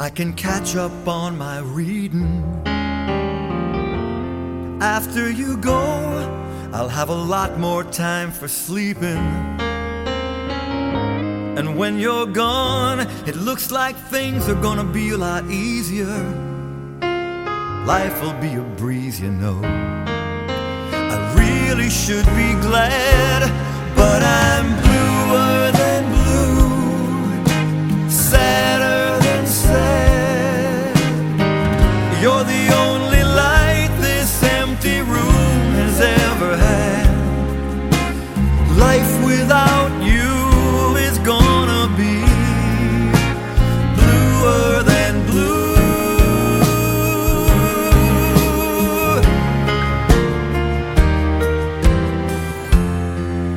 I can catch up on my reading. After you go, I'll have a lot more time for sleeping. And when you're gone, it looks like things are gonna be a lot easier. Life will be a breeze, you know. I really should be glad, but I'm You're the only light this empty room has ever had. Life without you is gonna be bluer than blue.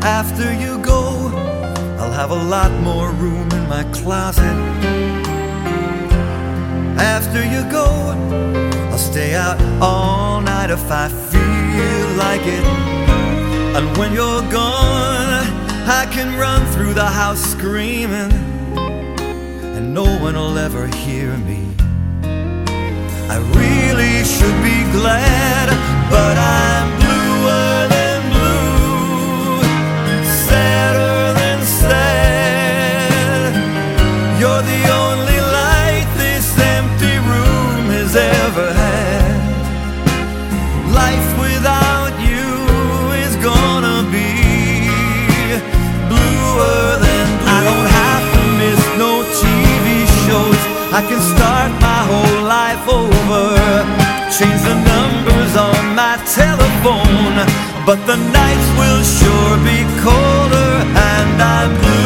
After you go, I'll have a lot more room in my closet. After you go, I'll stay out all night if I feel like it. And when you're gone, I can run through the house screaming, and no one will ever hear me. I really should be glad, but I'm I can start my whole life over. Change the numbers on my telephone. But the nights will sure be colder, and I'm blue.